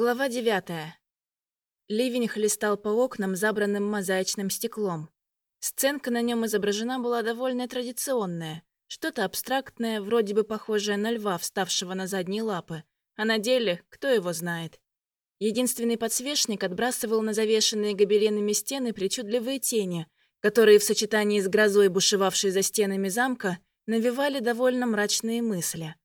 Глава девятая. Ливень хлестал по окнам, забранным мозаичным стеклом. Сценка на нем изображена была довольно традиционная, что-то абстрактное, вроде бы похожее на льва, вставшего на задние лапы, а на деле кто его знает. Единственный подсвечник отбрасывал на завешенные гобеленами стены причудливые тени, которые в сочетании с грозой, бушевавшей за стенами замка, навевали довольно мрачные мысли.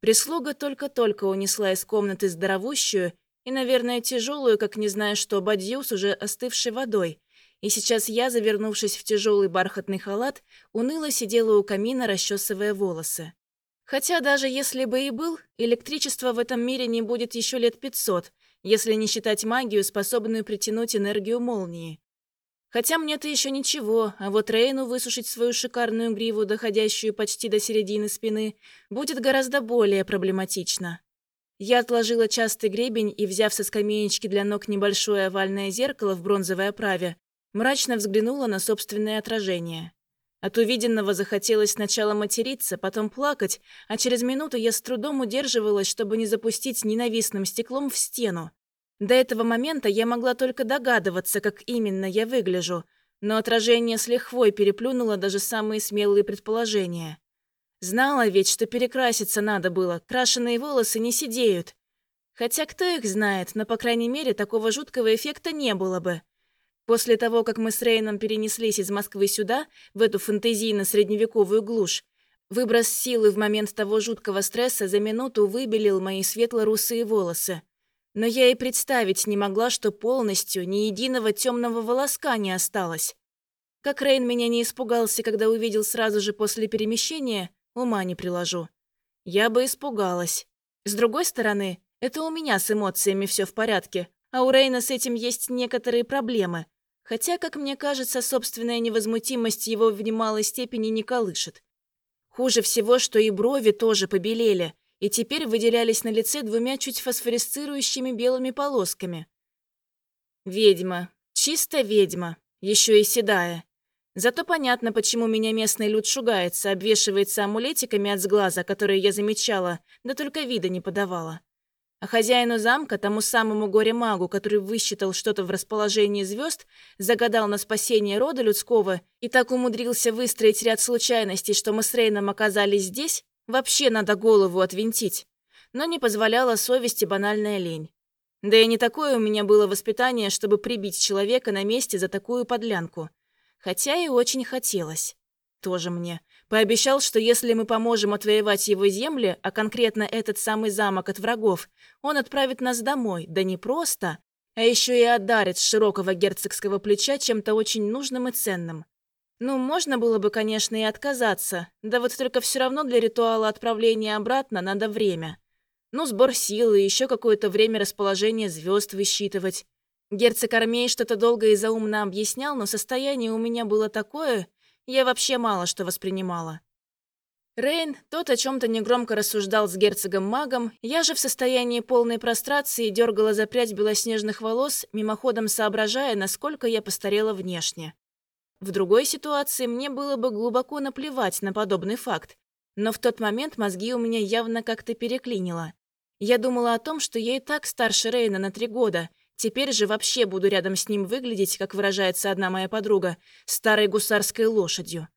Прислуга только-только унесла из комнаты здоровущую и, наверное, тяжелую, как не знаю что, бадью с уже остывшей водой. И сейчас я, завернувшись в тяжелый бархатный халат, уныло сидела у камина, расчесывая волосы. Хотя даже если бы и был, электричества в этом мире не будет еще лет пятьсот, если не считать магию, способную притянуть энергию молнии. Хотя мне-то еще ничего, а вот Рейну высушить свою шикарную гриву, доходящую почти до середины спины, будет гораздо более проблематично. Я отложила частый гребень и, взяв со скамеечки для ног небольшое овальное зеркало в бронзовой оправе, мрачно взглянула на собственное отражение. От увиденного захотелось сначала материться, потом плакать, а через минуту я с трудом удерживалась, чтобы не запустить ненавистным стеклом в стену. До этого момента я могла только догадываться, как именно я выгляжу, но отражение с лихвой переплюнуло даже самые смелые предположения. Знала ведь, что перекраситься надо было, крашеные волосы не сидеют. Хотя кто их знает, но, по крайней мере, такого жуткого эффекта не было бы. После того, как мы с Рейном перенеслись из Москвы сюда, в эту фантазийно-средневековую глушь, выброс силы в момент того жуткого стресса за минуту выбелил мои светло-русые волосы. Но я и представить не могла, что полностью ни единого темного волоска не осталось. Как Рейн меня не испугался, когда увидел сразу же после перемещения, ума не приложу. Я бы испугалась. С другой стороны, это у меня с эмоциями все в порядке, а у Рейна с этим есть некоторые проблемы. Хотя, как мне кажется, собственная невозмутимость его в немалой степени не колышет. Хуже всего, что и брови тоже побелели, и теперь выделялись на лице двумя чуть фосфорисцирующими белыми полосками. Ведьма. Чисто ведьма. Еще и седая. Зато понятно, почему меня местный люд шугается, обвешивается амулетиками от сглаза, которые я замечала, да только вида не подавала. А хозяину замка, тому самому горе-магу, который высчитал что-то в расположении звезд, загадал на спасение рода людского и так умудрился выстроить ряд случайностей, что мы с Рейном оказались здесь, Вообще надо голову отвинтить. Но не позволяла совести банальная лень. Да и не такое у меня было воспитание, чтобы прибить человека на месте за такую подлянку. Хотя и очень хотелось. Тоже мне. Пообещал, что если мы поможем отвоевать его земли, а конкретно этот самый замок от врагов, он отправит нас домой, да не просто, а еще и одарит с широкого герцогского плеча чем-то очень нужным и ценным. Ну, можно было бы, конечно, и отказаться, да вот только все равно для ритуала отправления обратно надо время. Ну, сбор силы, еще какое-то время расположения звезд высчитывать. Герцог Армей что-то долго и заумно объяснял, но состояние у меня было такое, я вообще мало что воспринимала. Рейн, тот о чем-то негромко рассуждал с герцогом-магом, я же в состоянии полной прострации дергала за прядь белоснежных волос, мимоходом соображая, насколько я постарела внешне. В другой ситуации мне было бы глубоко наплевать на подобный факт, но в тот момент мозги у меня явно как-то переклинило. Я думала о том, что я и так старше Рейна на три года, теперь же вообще буду рядом с ним выглядеть, как выражается одна моя подруга, старой гусарской лошадью.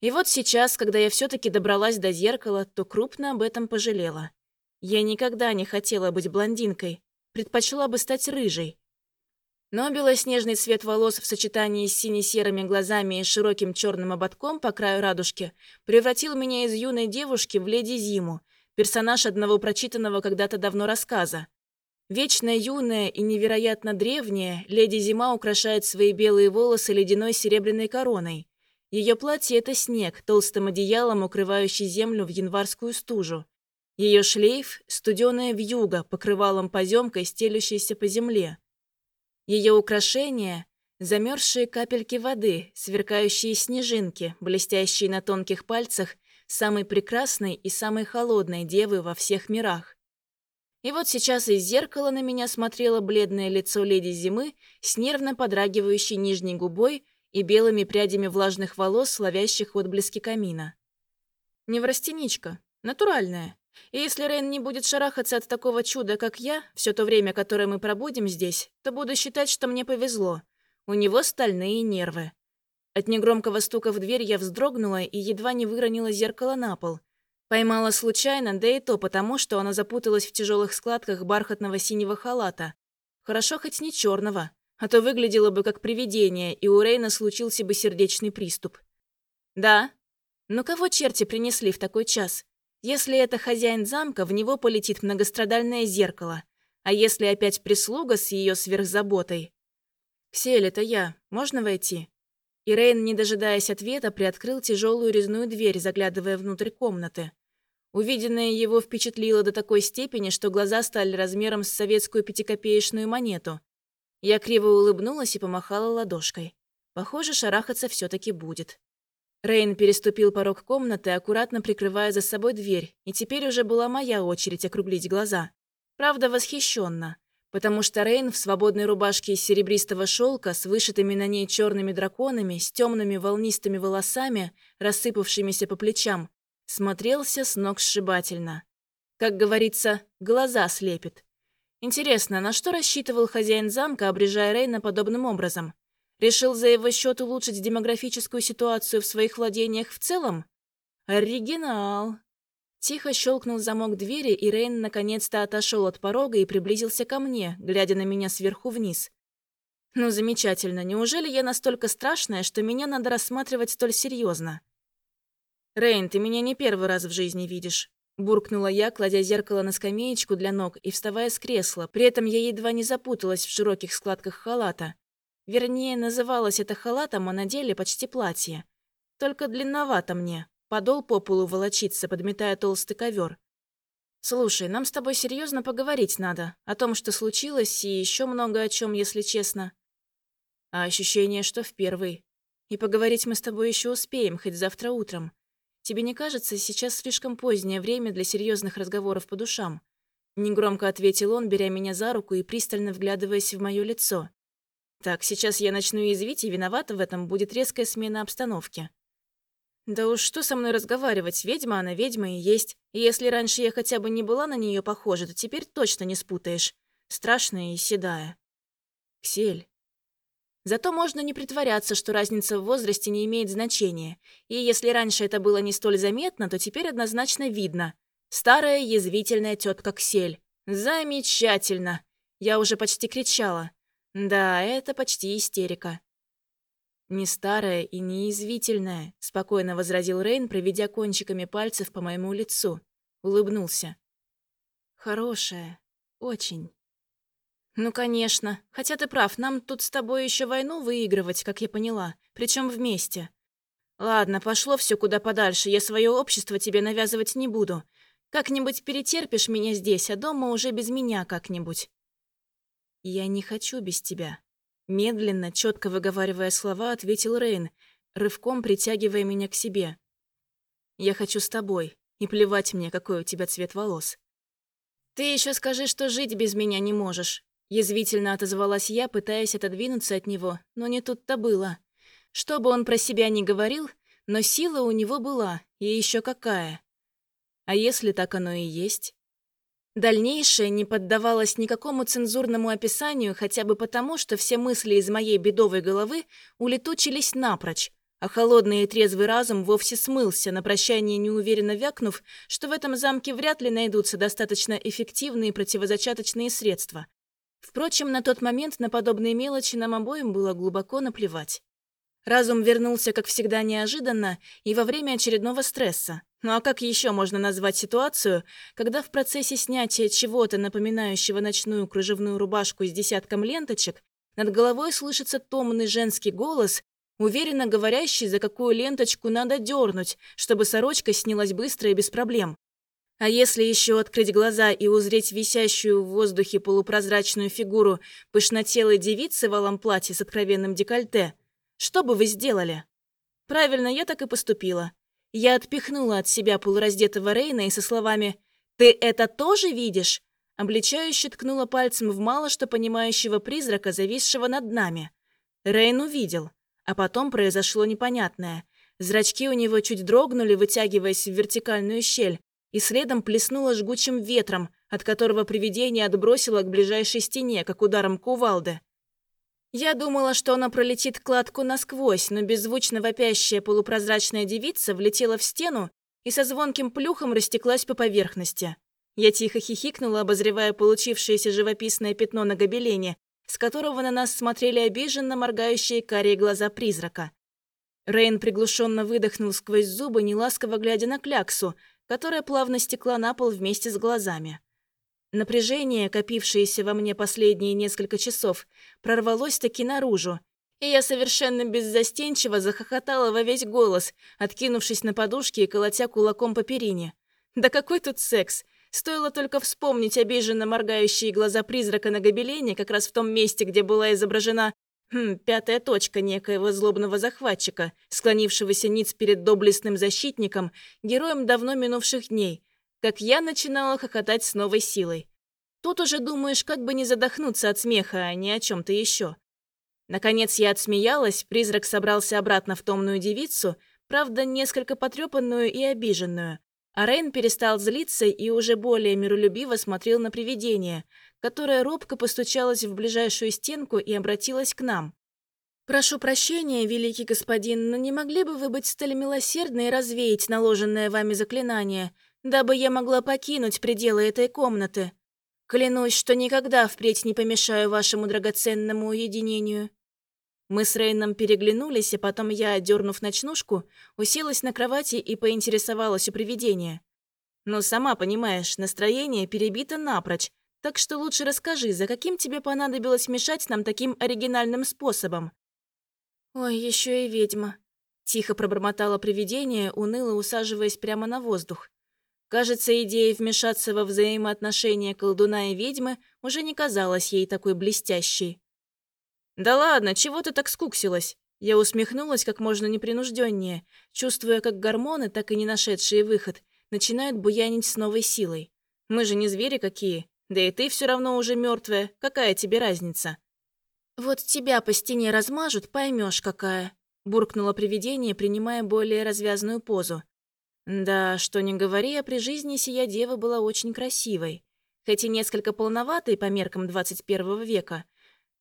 И вот сейчас, когда я все-таки добралась до зеркала, то крупно об этом пожалела. Я никогда не хотела быть блондинкой, предпочла бы стать рыжей, но белоснежный цвет волос в сочетании с сине-серыми глазами и широким черным ободком по краю радужки превратил меня из юной девушки в леди Зиму, персонаж одного прочитанного когда-то давно рассказа. Вечно юная и невероятно древняя, леди Зима украшает свои белые волосы ледяной серебряной короной. Ее платье — это снег, толстым одеялом укрывающий землю в январскую стужу. Ее шлейф — студеная вьюга, покрывалом поземкой, стелющейся по земле. Ее украшения — замерзшие капельки воды, сверкающие снежинки, блестящие на тонких пальцах самой прекрасной и самой холодной девы во всех мирах. И вот сейчас из зеркала на меня смотрело бледное лицо леди Зимы с нервно подрагивающей нижней губой и белыми прядями влажных волос, ловящих отблески камина. Неврастеничка. Натуральная. И если Рейн не будет шарахаться от такого чуда, как я, все то время, которое мы пробудем здесь, то буду считать, что мне повезло. У него стальные нервы. От негромкого стука в дверь я вздрогнула и едва не выронила зеркало на пол. Поймала случайно, да и то потому, что оно запуталось в тяжелых складках бархатного синего халата. Хорошо хоть не черного, а то выглядело бы как привидение, и у Рейна случился бы сердечный приступ. «Да? Ну кого черти принесли в такой час? Если это хозяин замка, в него полетит многострадальное зеркало. А если опять прислуга с ее сверхзаботой? «Ксель, это я. Можно войти?» И Рейн, не дожидаясь ответа, приоткрыл тяжелую резную дверь, заглядывая внутрь комнаты. Увиденное его впечатлило до такой степени, что глаза стали размером с советскую пятикопеечную монету. Я криво улыбнулась и помахала ладошкой. Похоже, шарахаться все таки будет. Рейн переступил порог комнаты, аккуратно прикрывая за собой дверь, и теперь уже была моя очередь округлить глаза. Правда, восхищенно потому что Рейн в свободной рубашке из серебристого шелка с вышитыми на ней черными драконами, с темными волнистыми волосами, рассыпавшимися по плечам, смотрелся с ног сшибательно. Как говорится, глаза слепит. Интересно, на что рассчитывал хозяин замка, обрежая Рейна подобным образом? Решил за его счет улучшить демографическую ситуацию в своих владениях в целом? Оригинал. Тихо щелкнул замок двери, и Рейн наконец-то отошел от порога и приблизился ко мне, глядя на меня сверху вниз. «Ну, замечательно. Неужели я настолько страшная, что меня надо рассматривать столь серьезно? «Рейн, ты меня не первый раз в жизни видишь», – буркнула я, кладя зеркало на скамеечку для ног и вставая с кресла. При этом я едва не запуталась в широких складках халата. Вернее, называлось это халатом, а на деле почти платье. Только длинновато мне. Подол по полу волочится, подметая толстый ковер. «Слушай, нам с тобой серьезно поговорить надо. О том, что случилось, и еще много о чем, если честно. А ощущение, что в первый. И поговорить мы с тобой еще успеем, хоть завтра утром. Тебе не кажется, сейчас слишком позднее время для серьезных разговоров по душам?» Негромко ответил он, беря меня за руку и пристально вглядываясь в мое лицо. «Так, сейчас я начну язвить, и виновата в этом будет резкая смена обстановки. Да уж что со мной разговаривать, ведьма она ведьма и есть. Если раньше я хотя бы не была на нее похожа, то теперь точно не спутаешь. Страшная и седая. Ксель. Зато можно не притворяться, что разница в возрасте не имеет значения. И если раньше это было не столь заметно, то теперь однозначно видно. Старая язвительная тетка Ксель. Замечательно. Я уже почти кричала. Да, это почти истерика. «Не старая и не язвительная», — спокойно возразил Рейн, проведя кончиками пальцев по моему лицу. Улыбнулся. «Хорошая. Очень». «Ну, конечно. Хотя ты прав, нам тут с тобой еще войну выигрывать, как я поняла. Причем вместе. Ладно, пошло все куда подальше, я свое общество тебе навязывать не буду. Как-нибудь перетерпишь меня здесь, а дома уже без меня как-нибудь». «Я не хочу без тебя», Медленно, четко выговаривая слова, ответил Рейн, рывком притягивая меня к себе. «Я хочу с тобой, и плевать мне, какой у тебя цвет волос». «Ты еще скажи, что жить без меня не можешь», Язвительно отозвалась я, пытаясь отодвинуться от него, но не тут-то было. Что бы он про себя ни говорил, но сила у него была, и еще какая. А если так оно и есть? Дальнейшее не поддавалось никакому цензурному описанию, хотя бы потому, что все мысли из моей бедовой головы улетучились напрочь, а холодный и трезвый разум вовсе смылся, на прощание неуверенно вякнув, что в этом замке вряд ли найдутся достаточно эффективные противозачаточные средства. Впрочем, на тот момент на подобные мелочи нам обоим было глубоко наплевать. Разум вернулся, как всегда, неожиданно и во время очередного стресса. Ну а как еще можно назвать ситуацию, когда в процессе снятия чего-то, напоминающего ночную кружевную рубашку с десятком ленточек, над головой слышится томный женский голос, уверенно говорящий, за какую ленточку надо дернуть, чтобы сорочка снялась быстро и без проблем. А если еще открыть глаза и узреть висящую в воздухе полупрозрачную фигуру пышнотелой девицы в алом платье с откровенным декольте – что бы вы сделали?» Правильно, я так и поступила. Я отпихнула от себя полураздетого Рейна и со словами «Ты это тоже видишь?» обличающе ткнула пальцем в мало что понимающего призрака, зависшего над нами. Рейн увидел, а потом произошло непонятное. Зрачки у него чуть дрогнули, вытягиваясь в вертикальную щель, и следом плеснуло жгучим ветром, от которого привидение отбросило к ближайшей стене, как ударом кувалды. Я думала, что она пролетит кладку насквозь, но беззвучно вопящая полупрозрачная девица влетела в стену и со звонким плюхом растеклась по поверхности. Я тихо хихикнула, обозревая получившееся живописное пятно на гобелене, с которого на нас смотрели обиженно моргающие карие глаза призрака. Рейн приглушенно выдохнул сквозь зубы, неласково глядя на кляксу, которая плавно стекла на пол вместе с глазами. Напряжение, копившееся во мне последние несколько часов, прорвалось таки наружу, и я совершенно беззастенчиво захохотала во весь голос, откинувшись на подушке и колотя кулаком по перине. «Да какой тут секс! Стоило только вспомнить обиженно моргающие глаза призрака на гобелене, как раз в том месте, где была изображена хм, пятая точка некоего злобного захватчика, склонившегося ниц перед доблестным защитником, героем давно минувших дней, как я начинала хохотать с новой силой. Тут уже думаешь, как бы не задохнуться от смеха, а не о чем-то еще. Наконец я отсмеялась, призрак собрался обратно в томную девицу, правда, несколько потрепанную и обиженную. А Рейн перестал злиться и уже более миролюбиво смотрел на привидение, которое робко постучалось в ближайшую стенку и обратилось к нам. «Прошу прощения, великий господин, но не могли бы вы быть столь милосердны и развеять наложенное вами заклинание, дабы я могла покинуть пределы этой комнаты?» Клянусь, что никогда впредь не помешаю вашему драгоценному уединению». Мы с Рейном переглянулись, а потом я, дернув ночнушку, уселась на кровати и поинтересовалась у привидения. «Ну, сама понимаешь, настроение перебито напрочь, так что лучше расскажи, за каким тебе понадобилось мешать нам таким оригинальным способом?» «Ой, еще и ведьма», — тихо пробормотало привидение, уныло усаживаясь прямо на воздух. Кажется, идея вмешаться во взаимоотношения колдуна и ведьмы уже не казалась ей такой блестящей. «Да ладно, чего ты так скуксилась?» Я усмехнулась как можно непринужденнее, чувствуя, как гормоны, так и не нашедшие выход, начинают буянить с новой силой. «Мы же не звери какие, да и ты все равно уже мертвая. Какая тебе разница?» «Вот тебя по стене размажут, поймешь, какая», — буркнуло привидение, принимая более развязную позу. Да, что не говори, а при жизни сия дева была очень красивой, хоть и несколько полноватой по меркам 21 века.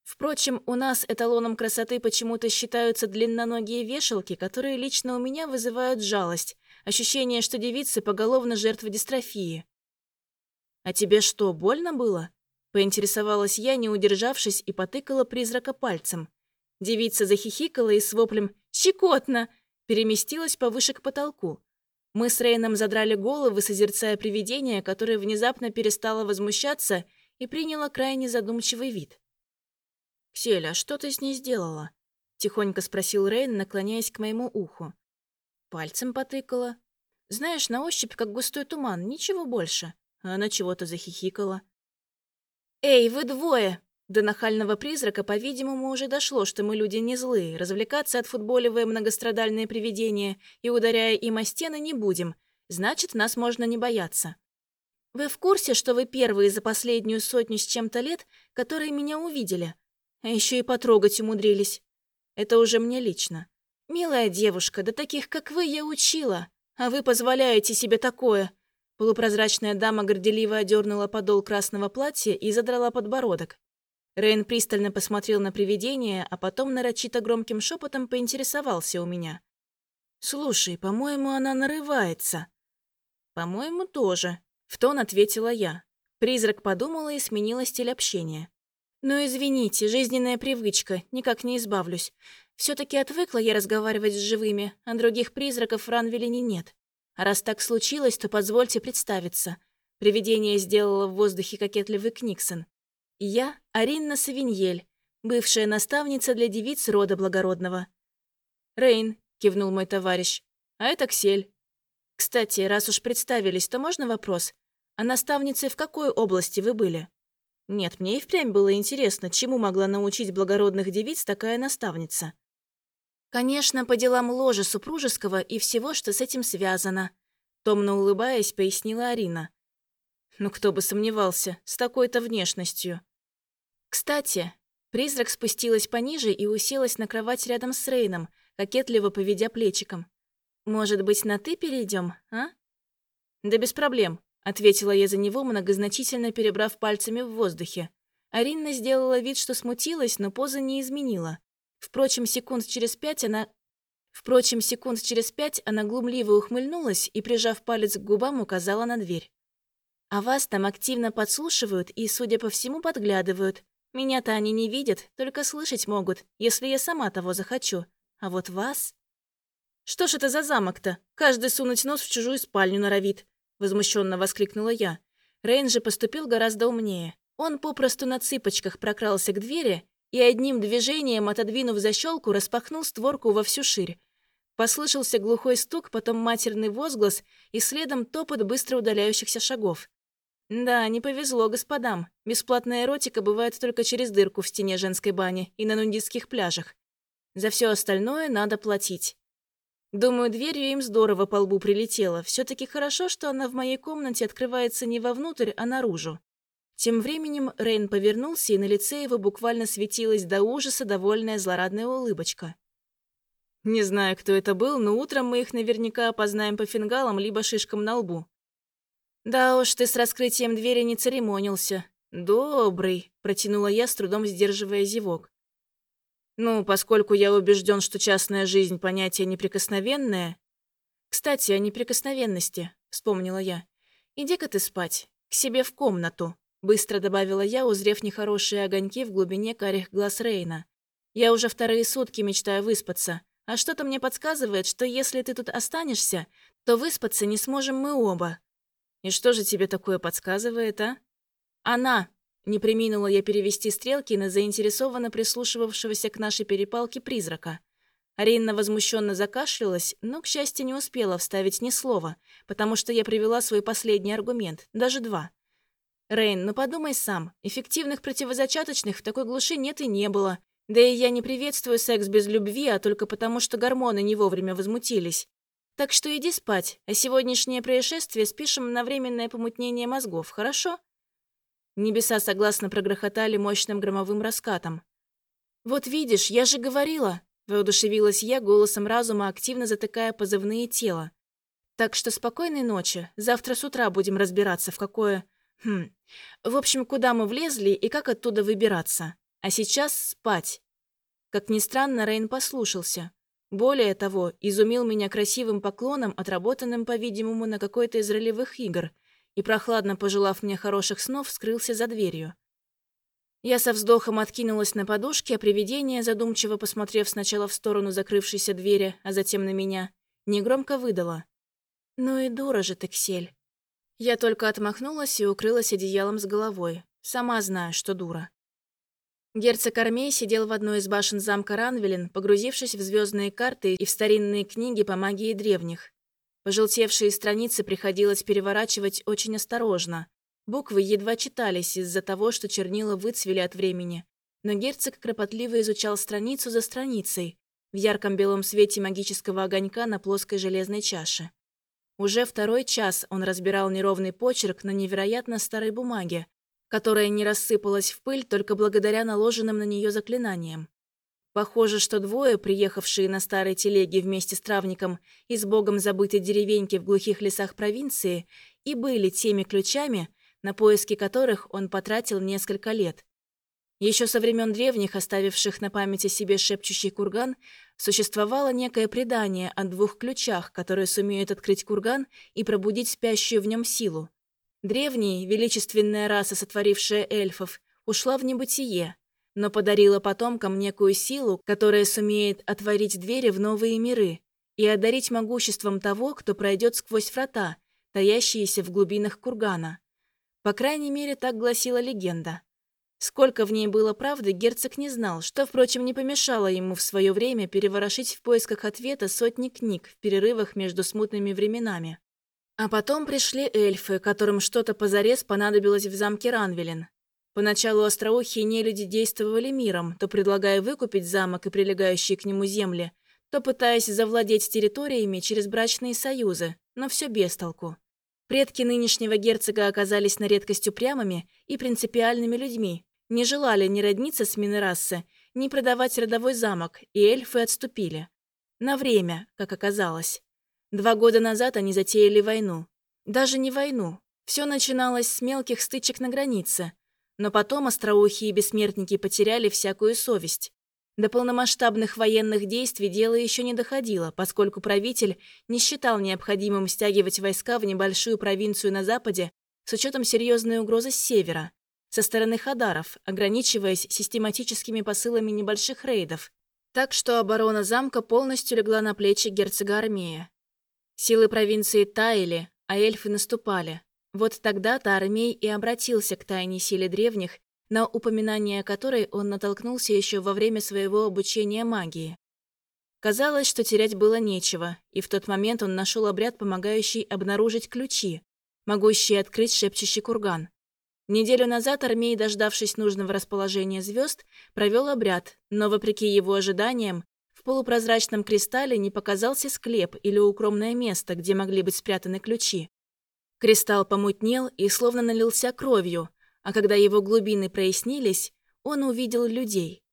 Впрочем, у нас эталоном красоты почему-то считаются длинноногие вешалки, которые лично у меня вызывают жалость, ощущение, что девицы поголовно жертвы дистрофии. «А тебе что, больно было?» — поинтересовалась я, не удержавшись, и потыкала призрака пальцем. Девица захихикала и с воплем «Щекотно!» переместилась повыше к потолку. Мы с Рейном задрали головы, созерцая привидение, которое внезапно перестало возмущаться и приняло крайне задумчивый вид. «Кселя, что ты с ней сделала?» — тихонько спросил Рейн, наклоняясь к моему уху. Пальцем потыкала. «Знаешь, на ощупь, как густой туман, ничего больше». А она чего-то захихикала. «Эй, вы двое!» До нахального призрака, по-видимому, уже дошло, что мы люди не злые, развлекаться, отфутболивая многострадальные привидения и ударяя им о стены, не будем. Значит, нас можно не бояться. Вы в курсе, что вы первые за последнюю сотню с чем-то лет, которые меня увидели? А еще и потрогать умудрились. Это уже мне лично. Милая девушка, да таких, как вы, я учила. А вы позволяете себе такое. Полупрозрачная дама горделиво одернула подол красного платья и задрала подбородок. Рейн пристально посмотрел на привидение, а потом нарочито громким шепотом поинтересовался у меня. «Слушай, по-моему, она нарывается». «По-моему, тоже», — в тон ответила я. Призрак подумала и сменила стиль общения. «Ну, извините, жизненная привычка, никак не избавлюсь. все таки отвыкла я разговаривать с живыми, а других призраков в Ранвелине нет. А раз так случилось, то позвольте представиться». Привидение сделало в воздухе кокетливый Книксон. Я Аринна Савиньель, бывшая наставница для девиц рода благородного. «Рейн», — кивнул мой товарищ, — «а это Ксель». «Кстати, раз уж представились, то можно вопрос? А наставницей в какой области вы были?» «Нет, мне и впрямь было интересно, чему могла научить благородных девиц такая наставница». «Конечно, по делам ложа супружеского и всего, что с этим связано», — томно улыбаясь, пояснила Арина. Ну кто бы сомневался, с такой-то внешностью. Кстати, призрак спустилась пониже и уселась на кровать рядом с Рейном, кокетливо поведя плечиком. Может быть, на «ты» перейдем, а? «Да без проблем», — ответила я за него, многозначительно перебрав пальцами в воздухе. Арина сделала вид, что смутилась, но поза не изменила. Впрочем, секунд через пять она... Впрочем, секунд через пять она глумливо ухмыльнулась и, прижав палец к губам, указала на дверь. «А вас там активно подслушивают и, судя по всему, подглядывают. Меня-то они не видят, только слышать могут, если я сама того захочу. А вот вас...» «Что ж это за замок-то? Каждый сунуть нос в чужую спальню норовит!» Возмущенно воскликнула я. Рейн же поступил гораздо умнее. Он попросту на цыпочках прокрался к двери и одним движением, отодвинув защелку, распахнул створку во всю ширь. Послышался глухой стук, потом матерный возглас и следом топот быстро удаляющихся шагов. Да, не повезло господам. Бесплатная эротика бывает только через дырку в стене женской бани и на нудистских пляжах. За все остальное надо платить. Думаю, дверью им здорово по лбу прилетело. Все-таки хорошо, что она в моей комнате открывается не вовнутрь, а наружу. Тем временем Рейн повернулся, и на лице его буквально светилась до ужаса довольная злорадная улыбочка. Не знаю, кто это был, но утром мы их наверняка опознаем по фингалам либо шишкам на лбу. Да уж, ты с раскрытием двери не церемонился. Добрый, протянула я, с трудом сдерживая зевок. Ну, поскольку я убежден, что частная жизнь – понятие неприкосновенное... Кстати, о неприкосновенности, вспомнила я. Иди-ка ты спать, к себе в комнату, быстро добавила я, узрев нехорошие огоньки в глубине карих глаз Рейна. Я уже вторые сутки мечтаю выспаться, а что-то мне подсказывает, что если ты тут останешься, то выспаться не сможем мы оба. И что же тебе такое подсказывает, а? Она, не приминула я перевести стрелки на заинтересованно прислушивавшегося к нашей перепалке призрака. Арина возмущенно закашлялась, но, к счастью, не успела вставить ни слова, потому что я привела свой последний аргумент, даже два. «Рейн, ну подумай сам, эффективных противозачаточных в такой глуши нет и не было. Да и я не приветствую секс без любви, а только потому, что гормоны не вовремя возмутились. Так что иди спать, а сегодняшнее происшествие спишем на временное помутнение мозгов, хорошо?» Небеса согласно прогрохотали мощным громовым раскатом. «Вот видишь, я же говорила!» – воодушевилась я голосом разума, активно затыкая позывные тела. «Так что спокойной ночи. Завтра с утра будем разбираться, в какое... Хм... В общем, куда мы влезли и как оттуда выбираться. А сейчас спать». Как ни странно, Рейн послушался. Более того, изумил меня красивым поклоном, отработанным, по-видимому, на какой-то из ролевых игр – и, прохладно пожелав мне хороших снов, скрылся за дверью. Я со вздохом откинулась на подушке, а привидение, задумчиво посмотрев сначала в сторону закрывшейся двери, а затем на меня, негромко выдала. «Ну и дура же ты, Ксель». Я только отмахнулась и укрылась одеялом с головой. Сама знаю, что дура. Герцог Армей сидел в одной из башен замка Ранвелин, погрузившись в звездные карты и в старинные книги по магии древних. Пожелтевшие страницы приходилось переворачивать очень осторожно. Буквы едва читались из-за того, что чернила выцвели от времени. Но герцог кропотливо изучал страницу за страницей, в ярком белом свете магического огонька на плоской железной чаше. Уже второй час он разбирал неровный почерк на невероятно старой бумаге, которая не рассыпалась в пыль только благодаря наложенным на нее заклинаниям. Похоже, что двое, приехавшие на старой телеге вместе с травником из богом забытой деревеньки в глухих лесах провинции, и были теми ключами, на поиски которых он потратил несколько лет. Еще со времен древних, оставивших на памяти себе шепчущий курган, существовало некое предание о двух ключах, которые сумеют открыть курган и пробудить спящую в нем силу. Древняя, величественная раса, сотворившая эльфов, ушла в небытие, но подарила потомкам некую силу, которая сумеет отворить двери в новые миры и одарить могуществом того, кто пройдет сквозь врата, таящиеся в глубинах кургана. По крайней мере, так гласила легенда. Сколько в ней было правды, герцог не знал, что, впрочем, не помешало ему в свое время переворошить в поисках ответа сотни книг в перерывах между смутными временами. А потом пришли эльфы, которым что-то позарез понадобилось в замке Ранвелин, Поначалу остроухие нелюди действовали миром, то предлагая выкупить замок и прилегающие к нему земли, то пытаясь завладеть территориями через брачные союзы, но все без толку. Предки нынешнего герцога оказались на редкость упрямыми и принципиальными людьми, не желали ни родниться с Минерассе, ни продавать родовой замок, и эльфы отступили. На время, как оказалось. Два года назад они затеяли войну. Даже не войну. Все начиналось с мелких стычек на границе. Но потом остроухие бессмертники потеряли всякую совесть. До полномасштабных военных действий дело еще не доходило, поскольку правитель не считал необходимым стягивать войска в небольшую провинцию на западе с учетом серьезной угрозы с севера, со стороны Хадаров, ограничиваясь систематическими посылами небольших рейдов. Так что оборона замка полностью легла на плечи герцога Армея. Силы провинции таяли, а эльфы наступали. Вот тогда-то Армей и обратился к тайне силе древних на упоминание которой он натолкнулся еще во время своего обучения магии. Казалось, что терять было нечего, и в тот момент он нашел обряд, помогающий обнаружить ключи, могущие открыть шепчущий курган. Неделю назад Армей, дождавшись нужного расположения звезд, провел обряд, но, вопреки его ожиданиям, полупрозрачном кристалле не показался склеп или укромное место, где могли быть спрятаны ключи. Кристалл помутнел и словно налился кровью, а когда его глубины прояснились, он увидел людей.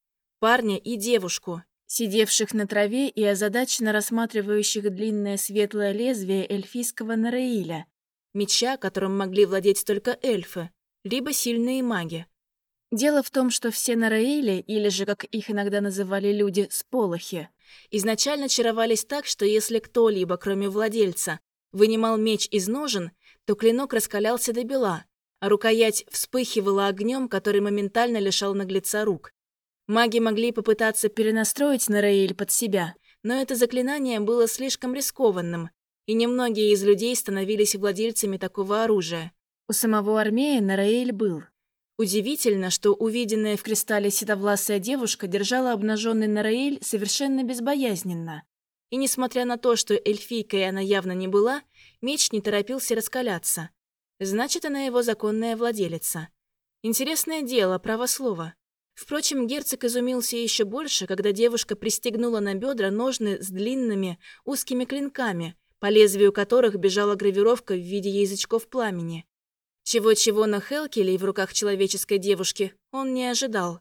Парня и девушку, сидевших на траве и озадаченно рассматривающих длинное светлое лезвие эльфийского Нараиля, меча, которым могли владеть только эльфы, либо сильные маги. Дело в том, что все Нараили, или же, как их иногда называли люди, сполохи, изначально чаровались так, что если кто-либо, кроме владельца, вынимал меч из ножен, то клинок раскалялся до бела, а рукоять вспыхивала огнем, который моментально лишал наглеца рук. Маги могли попытаться перенастроить Нараэль под себя, но это заклинание было слишком рискованным, и немногие из людей становились владельцами такого оружия. У самого Армея Нараэль был. Удивительно, что увиденная в кристалле седовласая девушка держала обнаженный Нараэль совершенно безбоязненно. И несмотря на то, что эльфийкой она явно не была, меч не торопился раскаляться. Значит, она его законная владелица. Интересное дело, право слова. Впрочем, герцог изумился еще больше, когда девушка пристегнула на бедра ножны с длинными, узкими клинками, по лезвию которых бежала гравировка в виде язычков пламени. Чего-чего на Хелкеле и в руках человеческой девушки он не ожидал.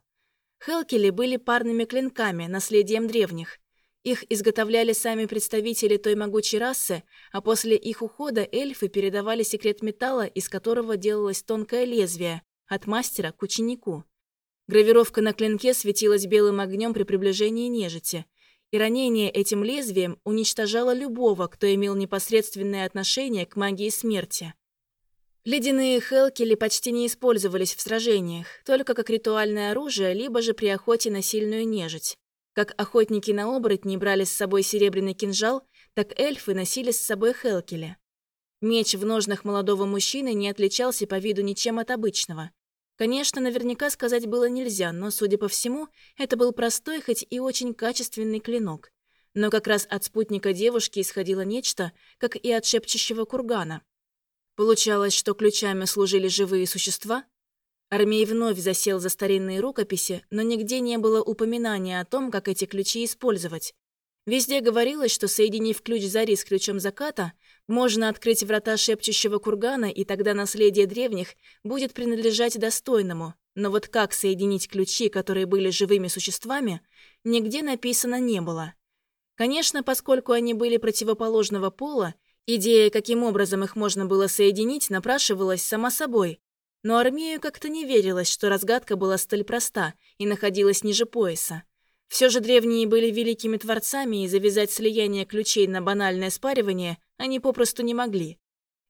Хелкели были парными клинками, наследием древних. Их изготовляли сами представители той могучей расы, а после их ухода эльфы передавали секрет металла, из которого делалось тонкое лезвие, от мастера к ученику. Гравировка на клинке светилась белым огнем при приближении нежити, и ранение этим лезвием уничтожало любого, кто имел непосредственное отношение к магии смерти. Ледяные хелкели почти не использовались в сражениях, только как ритуальное оружие, либо же при охоте на сильную нежить. Как охотники на оборотни брали с собой серебряный кинжал, так эльфы носили с собой хелкеля. Меч в ножнах молодого мужчины не отличался по виду ничем от обычного. Конечно, наверняка сказать было нельзя, но, судя по всему, это был простой, хоть и очень качественный клинок. Но как раз от спутника девушки исходило нечто, как и от шепчущего кургана. Получалось, что ключами служили живые существа? Армей вновь засел за старинные рукописи, но нигде не было упоминания о том, как эти ключи использовать. Везде говорилось, что, соединив ключ Зари с ключом заката, можно открыть врата шепчущего кургана, и тогда наследие древних будет принадлежать достойному. Но вот как соединить ключи, которые были живыми существами, нигде написано не было. Конечно, поскольку они были противоположного пола, идея, каким образом их можно было соединить, напрашивалась сама собой, но Армею как-то не верилось, что разгадка была столь проста и находилась ниже пояса. Все же древние были великими творцами, и завязать слияние ключей на банальное спаривание они попросту не могли.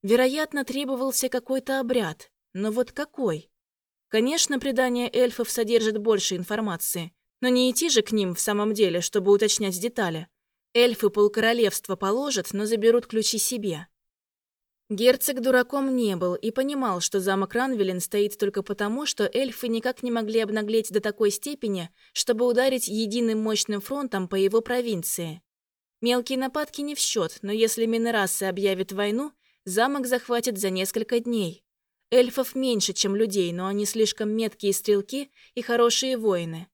Вероятно, требовался какой-то обряд. Но вот какой? Конечно, предание эльфов содержит больше информации, но не идти же к ним в самом деле, чтобы уточнять детали. Эльфы полкоролевства положат, но заберут ключи себе. Герцог дураком не был и понимал, что замок Ранвелин стоит только потому, что эльфы никак не могли обнаглеть до такой степени, чтобы ударить единым мощным фронтом по его провинции. Мелкие нападки не в счет, но если Минерасы объявят войну, замок захватят за несколько дней. Эльфов меньше, чем людей, но они слишком меткие стрелки и хорошие воины.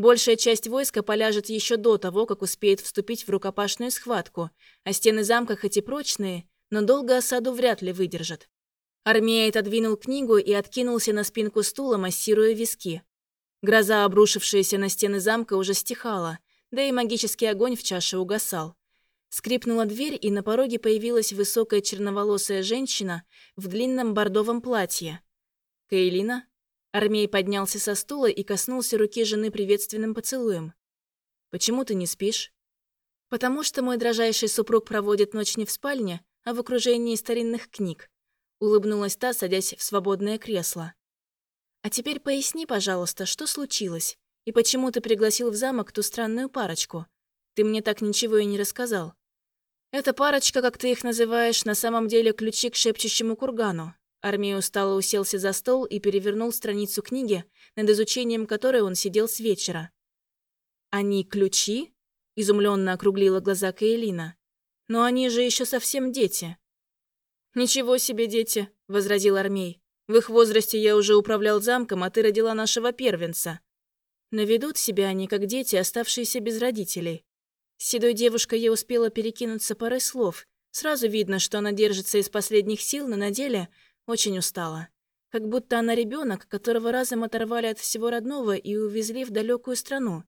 Большая часть войска поляжет еще до того, как успеет вступить в рукопашную схватку, а стены замка хоть и прочные, но долго осаду вряд ли выдержат. Армия отодвинул книгу и откинулся на спинку стула, массируя виски. Гроза, обрушившаяся на стены замка, уже стихала, да и магический огонь в чаше угасал. Скрипнула дверь, и на пороге появилась высокая черноволосая женщина в длинном бордовом платье. «Кейлина?» Армей поднялся со стула и коснулся руки жены приветственным поцелуем. «Почему ты не спишь?» «Потому что мой дрожайший супруг проводит ночь не в спальне, а в окружении старинных книг», улыбнулась та, садясь в свободное кресло. «А теперь поясни, пожалуйста, что случилось, и почему ты пригласил в замок ту странную парочку? Ты мне так ничего и не рассказал». «Эта парочка, как ты их называешь, на самом деле ключи к шепчущему кургану», Армия устало уселся за стол и перевернул страницу книги, над изучением которой он сидел с вечера. «Они ключи?» – изумленно округлила глаза Каэлина. «Но они же еще совсем дети». «Ничего себе дети!» – возразил Армей. «В их возрасте я уже управлял замком, а ты родила нашего первенца». Но ведут себя они как дети, оставшиеся без родителей. С седой девушкой я успела перекинуться парой слов. Сразу видно, что она держится из последних сил, но на деле очень устала. Как будто она ребенок, которого разом оторвали от всего родного и увезли в далекую страну.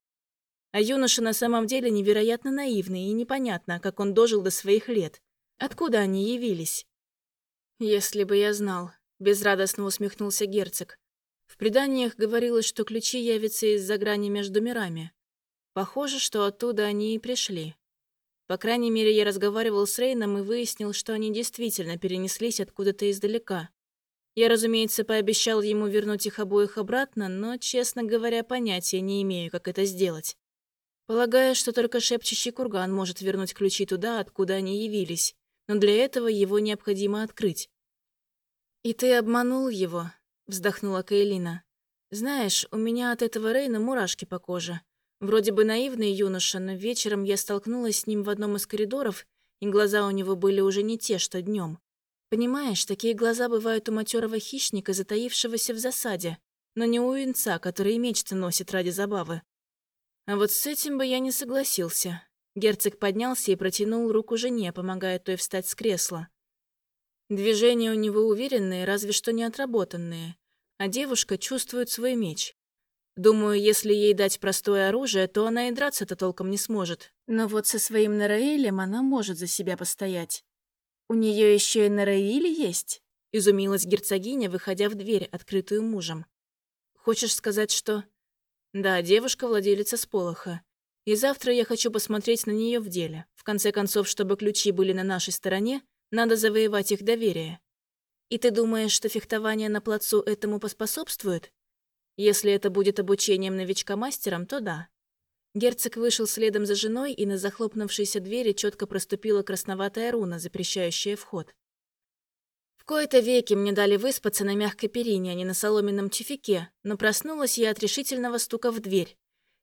А юноша на самом деле невероятно наивный и непонятно, как он дожил до своих лет. Откуда они явились? «Если бы я знал», — безрадостно усмехнулся герцог. В преданиях говорилось, что ключи явятся из-за грани между мирами. Похоже, что оттуда они и пришли. По крайней мере, я разговаривал с Рейном и выяснил, что они действительно перенеслись откуда-то издалека. Я, разумеется, пообещал ему вернуть их обоих обратно, но, честно говоря, понятия не имею, как это сделать. Полагаю, что только шепчущий курган может вернуть ключи туда, откуда они явились, но для этого его необходимо открыть. «И ты обманул его», — вздохнула Кейлина. «Знаешь, у меня от этого Рейна мурашки по коже. Вроде бы наивный юноша, но вечером я столкнулась с ним в одном из коридоров, и глаза у него были уже не те, что днем. Понимаешь, такие глаза бывают у матерого хищника, затаившегося в засаде, но не у инца, который меч-то носит ради забавы. А вот с этим бы я не согласился. Герцог поднялся и протянул руку жене, помогая той встать с кресла. Движения у него уверенные, разве что не отработанные, а девушка чувствует свой меч. Думаю, если ей дать простое оружие, то она и драться-то толком не сможет. Но вот со своим Нараэлем она может за себя постоять. У нее еще и Нараэль есть? Изумилась герцогиня, выходя в дверь, открытую мужем. Хочешь сказать, что... Да, девушка владелица сполоха. И завтра я хочу посмотреть на нее в деле. В конце концов, чтобы ключи были на нашей стороне, надо завоевать их доверие. И ты думаешь, что фехтование на плацу этому поспособствует? Если это будет обучением новичка-мастером, то да. Герцог вышел следом за женой, и на захлопнувшейся двери четко проступила красноватая руна, запрещающая вход. В кои-то веки мне дали выспаться на мягкой перине, а не на соломенном тюфике, но проснулась я от решительного стука в дверь.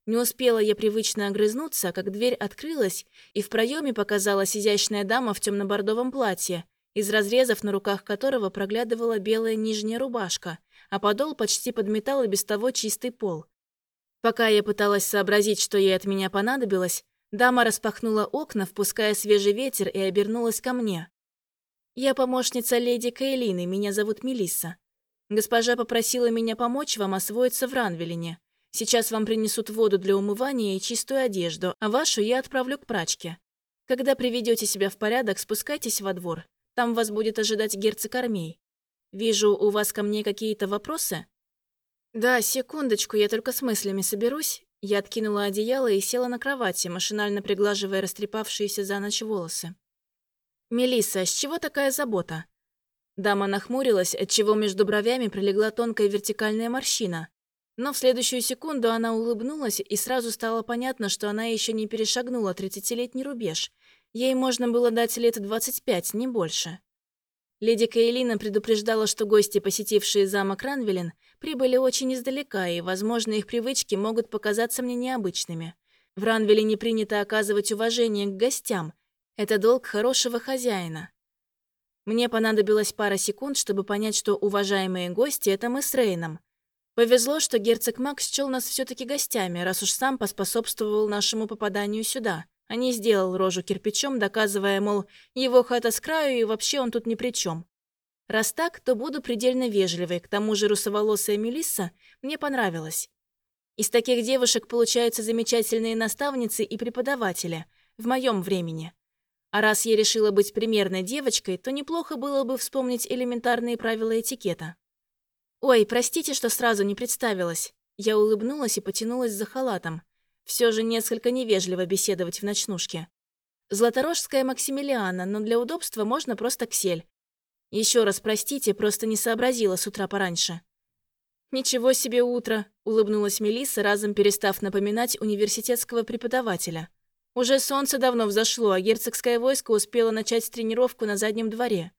Не успела я привычно огрызнуться, как дверь открылась, и в проеме показалась изящная дама в темно-бордовом платье, из разрезов на руках которого проглядывала белая нижняя рубашка – а подол почти подметал и без того чистый пол. Пока я пыталась сообразить, что ей от меня понадобилось, дама распахнула окна, впуская свежий ветер, и обернулась ко мне. «Я помощница леди Кейлины, меня зовут Мелисса. Госпожа попросила меня помочь вам освоиться в Ранвелине. Сейчас вам принесут воду для умывания и чистую одежду, а вашу я отправлю к прачке. Когда приведете себя в порядок, спускайтесь во двор. Там вас будет ожидать герцог Армей. Вижу, у вас ко мне какие-то вопросы?» «Да, секундочку, я только с мыслями соберусь». Я откинула одеяло и села на кровати, машинально приглаживая растрепавшиеся за ночь волосы. Мелисса, с чего такая забота?» Дама нахмурилась, отчего между бровями пролегла тонкая вертикальная морщина. Но в следующую секунду она улыбнулась, и сразу стало понятно, что она еще не перешагнула тридцатилетний рубеж. Ей можно было дать лет двадцать пять, не больше. Леди Кейлина предупреждала, что гости, посетившие замок Ранвелин, прибыли очень издалека, и, возможно, их привычки могут показаться мне необычными. В Ранвеле не принято оказывать уважение к гостям. Это долг хорошего хозяина. Мне понадобилось пара секунд, чтобы понять, что уважаемые гости — это мы с Рейном. Повезло, что герцог Макс счел нас все таки гостями, раз уж сам поспособствовал нашему попаданию сюда а не сделал рожу кирпичом, доказывая, мол, его хата с краю и вообще он тут ни при чем. Раз так, то буду предельно вежливой, к тому же русоволосая Мелисса мне понравилась. Из таких девушек получаются замечательные наставницы и преподаватели в моем времени. А раз я решила быть примерной девочкой, то неплохо было бы вспомнить элементарные правила этикета. «Ой, простите, что сразу не представилась». Я улыбнулась и потянулась за халатом. Все же несколько невежливо беседовать в ночнушке. Златорожская Максимилиана, но для удобства можно просто Ксель. Еще раз простите, просто не сообразила с утра пораньше. «Ничего себе утро!» – улыбнулась Мелисса, разом перестав напоминать университетского преподавателя. Уже солнце давно взошло, а герцогское войско успело начать тренировку на заднем дворе.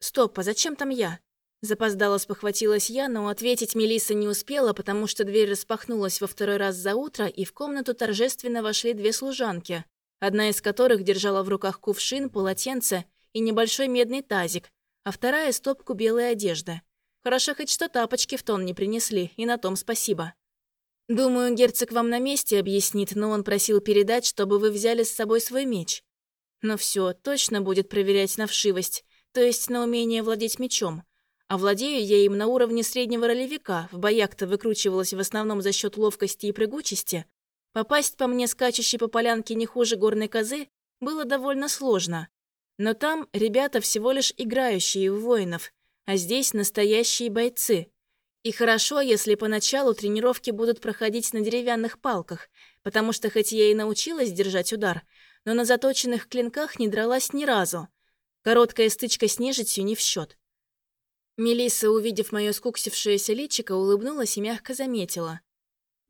«Стоп, а зачем там я?» Запоздало спохватилась я, но ответить Мелисса не успела, потому что дверь распахнулась во второй раз за утро, и в комнату торжественно вошли две служанки, одна из которых держала в руках кувшин, полотенце и небольшой медный тазик, а вторая – стопку белой одежды. Хорошо хоть что тапочки в тон не принесли, и на том спасибо. «Думаю, герцог вам на месте объяснит, но он просил передать, чтобы вы взяли с собой свой меч. Но все, точно будет проверять на вшивость, то есть на умение владеть мечом. А владею я им на уровне среднего ролевика, в боях-то выкручивалась в основном за счет ловкости и прыгучести. Попасть по мне, скачущей по полянке не хуже горной козы, было довольно сложно. Но там ребята всего лишь играющие в воинов, а здесь настоящие бойцы. И хорошо, если поначалу тренировки будут проходить на деревянных палках, потому что хоть я и научилась держать удар, но на заточенных клинках не дралась ни разу. Короткая стычка с нежитью не в счет. Мелисса, увидев мое скуксившееся личико, улыбнулась и мягко заметила.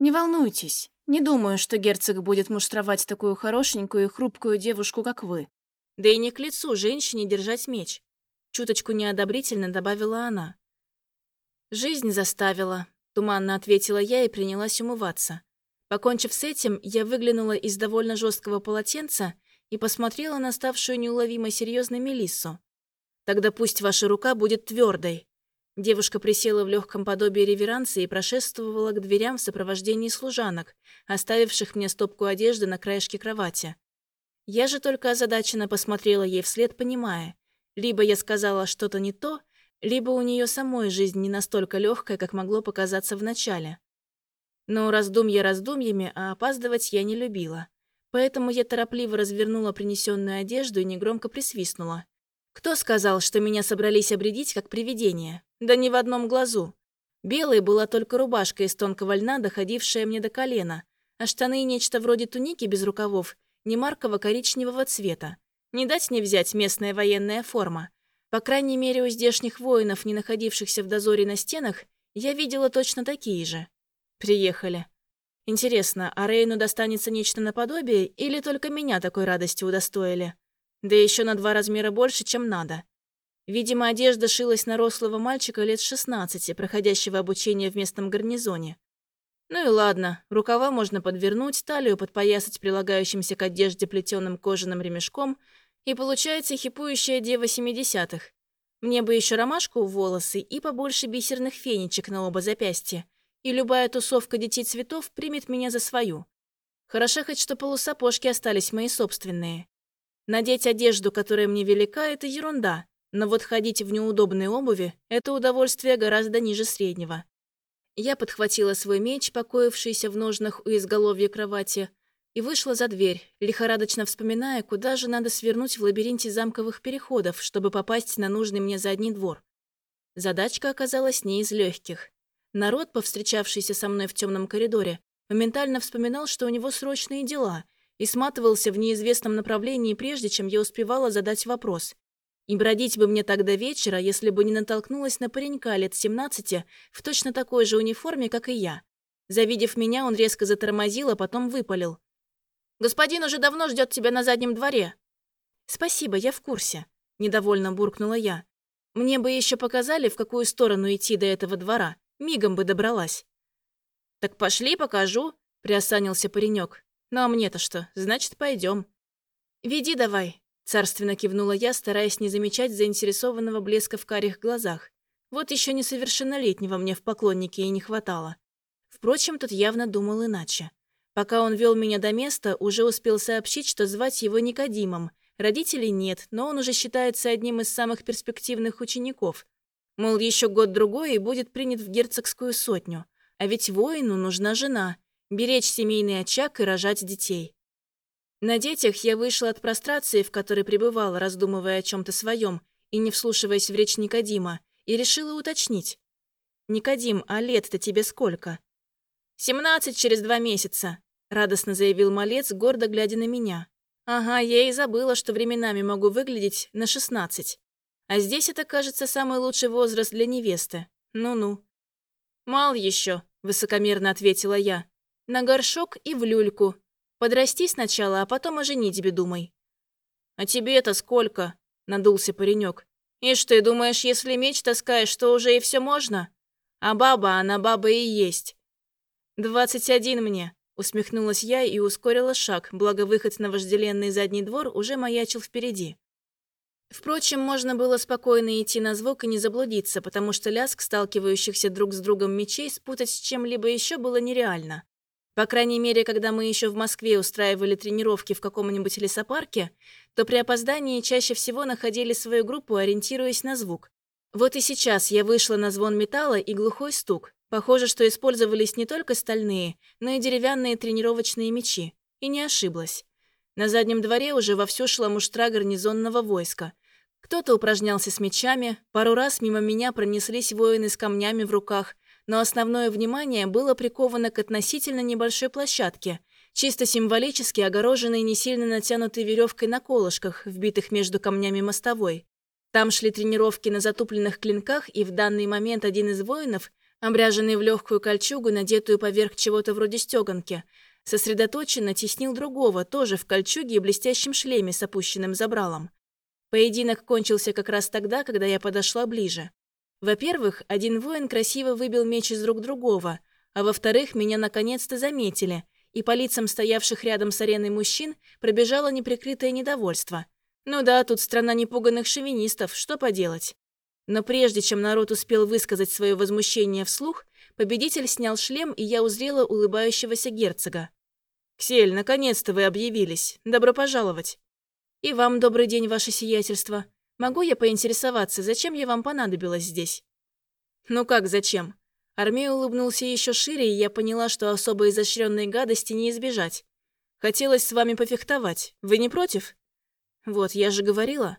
«Не волнуйтесь. Не думаю, что герцог будет муштровать такую хорошенькую и хрупкую девушку, как вы. Да и не к лицу женщине держать меч». Чуточку неодобрительно добавила она. «Жизнь заставила», — туманно ответила я и принялась умываться. Покончив с этим, я выглянула из довольно жесткого полотенца и посмотрела на ставшую неуловимо серьезной Мелиссу. «Тогда пусть ваша рука будет твердой». Девушка присела в легком подобии реверанса и прошествовала к дверям в сопровождении служанок, оставивших мне стопку одежды на краешке кровати. Я же только озадаченно посмотрела ей вслед, понимая. Либо я сказала что-то не то, либо у нее самой жизнь не настолько легкая, как могло показаться в начале. Но раздумья раздумьями, а опаздывать я не любила. Поэтому я торопливо развернула принесенную одежду и негромко присвистнула. Кто сказал, что меня собрались обредить как привидение? Да ни в одном глазу. Белой была только рубашка из тонкого льна, доходившая мне до колена, а штаны нечто вроде туники без рукавов, не марково коричневого цвета. Не дать не взять местная военная форма. По крайней мере, у здешних воинов, не находившихся в дозоре на стенах, я видела точно такие же. Приехали. Интересно, а Рейну достанется нечто наподобие, или только меня такой радости удостоили? Да еще на два размера больше, чем надо. Видимо, одежда шилась на рослого мальчика лет 16, проходящего обучение в местном гарнизоне. Ну и ладно, рукава можно подвернуть, талию подпоясать прилагающимся к одежде плетеным кожаным ремешком – и получается хипующая дева семидесятых. Мне бы еще ромашку в волосы и побольше бисерных фенечек на оба запястья. И любая тусовка детей цветов примет меня за свою. Хорошо хоть, что полусапожки остались мои собственные. Надеть одежду, которая мне велика, это ерунда. Но вот ходить в неудобной обуви – это удовольствие гораздо ниже среднего. Я подхватила свой меч, покоившийся в ножнах у изголовья кровати, и вышла за дверь, лихорадочно вспоминая, куда же надо свернуть в лабиринте замковых переходов, чтобы попасть на нужный мне задний двор. Задачка оказалась не из легких. Народ, повстречавшийся со мной в темном коридоре, моментально вспоминал, что у него срочные дела, и сматывался в неизвестном направлении, прежде чем я успевала задать вопрос. И бродить бы мне тогда вечера, если бы не натолкнулась на паренька лет 17 в точно такой же униформе, как и я. Завидев меня, он резко затормозил, а потом выпалил. Господин уже давно ждет тебя на заднем дворе». «Спасибо, я в курсе», — недовольно буркнула я. «Мне бы еще показали, в какую сторону идти до этого двора. Мигом бы добралась». «Так пошли, покажу», — приосанился паренек. «Ну а мне-то что? Значит, пойдем». «Веди давай», — царственно кивнула я, стараясь не замечать заинтересованного блеска в карих глазах. Вот еще несовершеннолетнего мне в поклоннике и не хватало. Впрочем, тут явно думал иначе. Пока он вел меня до места, уже успел сообщить, что звать его Никодимом. Родителей нет, но он уже считается одним из самых перспективных учеников. Мол, еще год-другой и будет принят в герцогскую сотню. А ведь воину нужна жена, беречь семейный очаг и рожать детей. На детях я вышла от прострации, в которой пребывала, раздумывая о чем-то своем и не вслушиваясь в речь Никодима, и решила уточнить. «Никодим, а лет-то тебе сколько?» «Семнадцать через два месяца», — радостно заявил малец, гордо глядя на меня. «Ага, я и забыла, что временами могу выглядеть на шестнадцать. А здесь это, кажется, самый лучший возраст для невесты. Ну-ну». «Мал еще», — высокомерно ответила я. «На горшок и в люльку. Подрасти сначала, а потом о женитьбе думай». «А тебе-то сколько?» — надулся паренек. «Ишь ты, думаешь, если меч таскаешь, то уже и все можно? А баба, она баба и есть». «Двадцать один мне», — усмехнулась я и ускорила шаг, благо выход на вожделенный задний двор уже маячил впереди. Впрочем, можно было спокойно идти на звук и не заблудиться, потому что лязг сталкивающихся друг с другом мечей спутать с чем-либо еще было нереально. По крайней мере, когда мы еще в Москве устраивали тренировки в каком-нибудь лесопарке, то при опоздании чаще всего находили свою группу, ориентируясь на звук. Вот и сейчас я вышла на звон металла и глухой стук. Похоже, что использовались не только стальные, но и деревянные тренировочные мечи. И не ошиблась. На заднем дворе уже вовсю шла муштра гарнизонного войска. Кто-то упражнялся с мечами, пару раз мимо меня пронеслись воины с камнями в руках, но основное внимание было приковано к относительно небольшой площадке, чисто символически огороженной не сильно натянутой веревкой на колышках, вбитых между камнями мостовой. Там шли тренировки на затупленных клинках, и в данный момент один из воинов, обряженный в легкую кольчугу, надетую поверх чего-то вроде стеганки, сосредоточенно теснил другого, тоже в кольчуге и блестящем шлеме с опущенным забралом. Поединок кончился как раз тогда, когда я подошла ближе. Во-первых, один воин красиво выбил меч из рук другого, а во-вторых, меня наконец-то заметили, и по лицам стоявших рядом с ареной мужчин пробежало неприкрытое недовольство. Ну да, тут страна непуганных шовинистов, что поделать. Но прежде чем народ успел высказать свое возмущение вслух, победитель снял шлем, и я узрела улыбающегося герцога. «Ксель, наконец-то вы объявились. Добро пожаловать!» «И вам добрый день, ваше сиятельство. Могу я поинтересоваться, зачем я вам понадобилась здесь?» «Ну как зачем?» Армей улыбнулся еще шире, и я поняла, что особо изощренной гадости не избежать. «Хотелось с вами пофехтовать. Вы не против?» «Вот, я же говорила».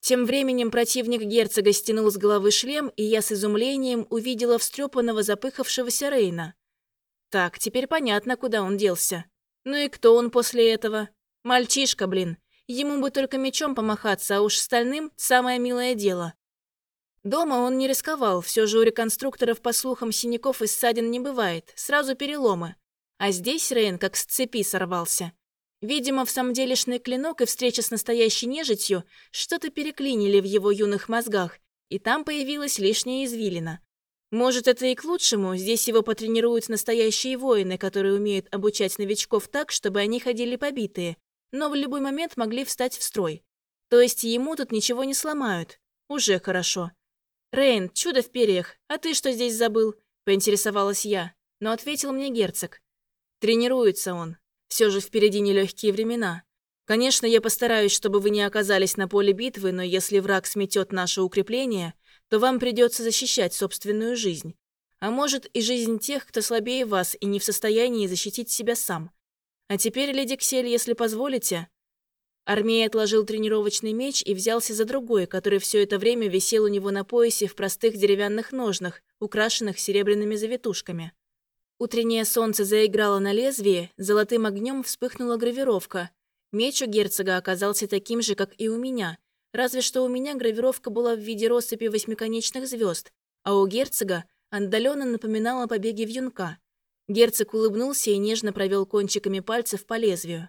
Тем временем противник герцога стянул с головы шлем, и я с изумлением увидела встрепанного запыхавшегося Рейна. Так, теперь понятно, куда он делся. Ну и кто он после этого? Мальчишка, блин. Ему бы только мечом помахаться, а уж стальным – самое милое дело. Дома он не рисковал, все же у реконструкторов, по слухам, синяков и ссадин не бывает, сразу переломы. А здесь Рейн как с цепи сорвался. Видимо, в самом делешный клинок и встреча с настоящей нежитью что-то переклинили в его юных мозгах, и там появилась лишняя извилина. Может, это и к лучшему, здесь его потренируют настоящие воины, которые умеют обучать новичков так, чтобы они ходили побитые, но в любой момент могли встать в строй. То есть ему тут ничего не сломают. Уже хорошо. «Рейн, чудо в перьях, а ты что здесь забыл?» – поинтересовалась я, но ответил мне герцог. «Тренируется он. Все же впереди нелегкие времена. Конечно, я постараюсь, чтобы вы не оказались на поле битвы, но если враг сметет наше укрепление, то вам придется защищать собственную жизнь. А может, и жизнь тех, кто слабее вас и не в состоянии защитить себя сам. А теперь, леди Ксель, если позволите...» Армей отложил тренировочный меч и взялся за другой, который все это время висел у него на поясе в простых деревянных ножнах, украшенных серебряными завитушками. Утреннее солнце заиграло на лезвии, золотым огнем вспыхнула гравировка. Меч у герцога оказался таким же, как и у меня, разве что у меня гравировка была в виде россыпи восьмиконечных звезд, а у герцога отдаленно напоминала побеги вьюнка. Герцог улыбнулся и нежно провел кончиками пальцев по лезвию.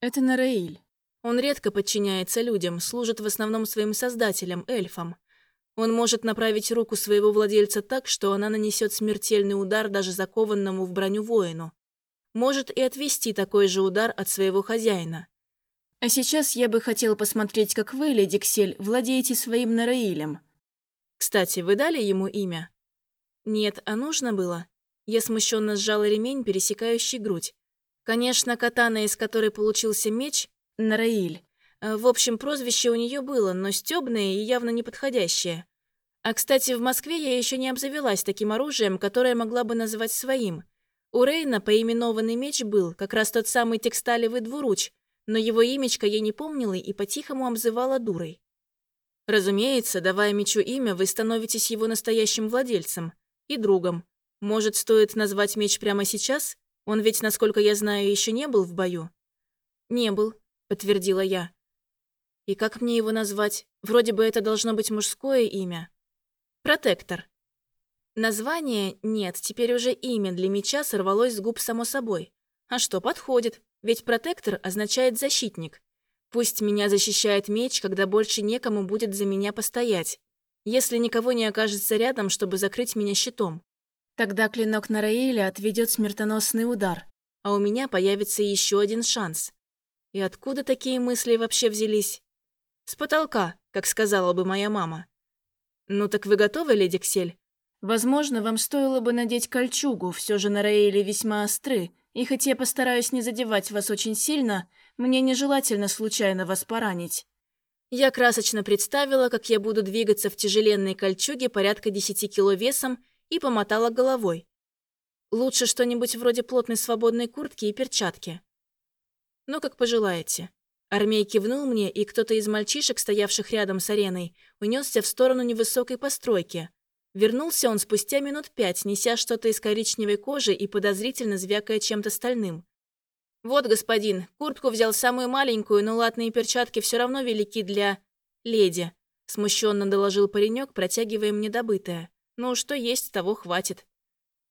«Это Нараиль. Он редко подчиняется людям, служит в основном своим создателям, эльфам. Он может направить руку своего владельца так, что она нанесет смертельный удар даже закованному в броню воину. Может и отвести такой же удар от своего хозяина. А сейчас я бы хотел посмотреть, как вы, леди Ксель, владеете своим Нараилем. Кстати, вы дали ему имя? Нет, а нужно было? Я смущенно сжала ремень, пересекающий грудь. Конечно, катана, из которой получился меч, Нараиль. Э, в общем, прозвище у нее было, но стебное и явно неподходящее. А, кстати, в Москве я еще не обзавелась таким оружием, которое могла бы назвать своим. У Рейна поименованный меч был как раз тот самый тексталевый двуруч, но его имечко я не помнила и по-тихому обзывала дурой. Разумеется, давая мечу имя, вы становитесь его настоящим владельцем и другом. Может, стоит назвать меч прямо сейчас? Он ведь, насколько я знаю, еще не был в бою. Не был, подтвердила я. И как мне его назвать? Вроде бы это должно быть мужское имя. Протектор. Название нет, теперь уже имя для меча сорвалось с губ само собой. А что, подходит, ведь протектор означает защитник. Пусть меня защищает меч, когда больше некому будет за меня постоять. Если никого не окажется рядом, чтобы закрыть меня щитом. Тогда клинок Нараэля отведет смертоносный удар, а у меня появится еще один шанс. И откуда такие мысли вообще взялись? С потолка, как сказала бы моя мама. Ну так вы готовы, леди Ксель? Возможно, вам стоило бы надеть кольчугу, все же Нараэли весьма остры, и хоть я постараюсь не задевать вас очень сильно, мне нежелательно случайно вас поранить. Я красочно представила, как я буду двигаться в тяжеленной кольчуге порядка 10 кило весом и помотала головой. Лучше что-нибудь вроде плотной свободной куртки и перчатки. Ну, как пожелаете. Армей кивнул мне, и кто-то из мальчишек, стоявших рядом с ареной, унесся в сторону невысокой постройки, Вернулся он спустя минут пять, неся что-то из коричневой кожи и подозрительно звякая чем-то стальным. «Вот, господин, куртку взял самую маленькую, но латные перчатки все равно велики для... леди», – смущенно доложил паренек, протягивая мне добытое. «Ну, что есть, того хватит».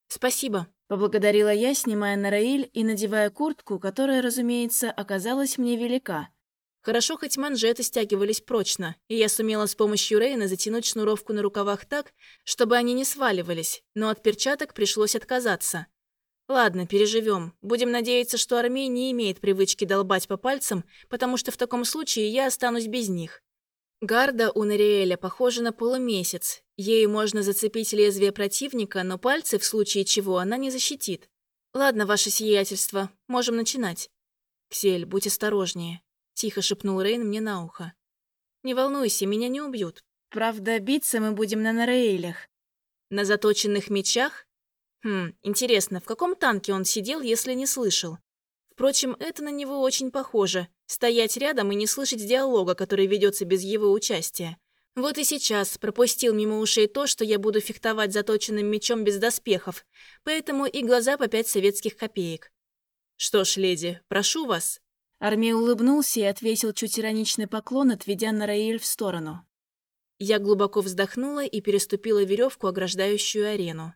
«Спасибо», – поблагодарила я, снимая на Раиль и надевая куртку, которая, разумеется, оказалась мне велика – Хорошо, хоть манжеты стягивались прочно, и я сумела с помощью Рейна затянуть шнуровку на рукавах так, чтобы они не сваливались, но от перчаток пришлось отказаться. Ладно, переживем. Будем надеяться, что армия не имеет привычки долбать по пальцам, потому что в таком случае я останусь без них. Гарда у Нариэля похожа на полумесяц. Ею можно зацепить лезвие противника, но пальцы, в случае чего, она не защитит. Ладно, ваше сиятельство, можем начинать. Ксель, будь осторожнее. Тихо шепнул Рейн мне на ухо. «Не волнуйся, меня не убьют. Правда, биться мы будем на нарейлях. На заточенных мечах? Хм, интересно, в каком танке он сидел, если не слышал? Впрочем, это на него очень похоже. Стоять рядом и не слышать диалога, который ведется без его участия. Вот и сейчас пропустил мимо ушей то, что я буду фехтовать заточенным мечом без доспехов, поэтому и глаза по пять советских копеек. «Что ж, леди, прошу вас», Армей улыбнулся и отвесил чуть ироничный поклон, отведя Нараиль в сторону. Я глубоко вздохнула и переступила веревку, ограждающую арену.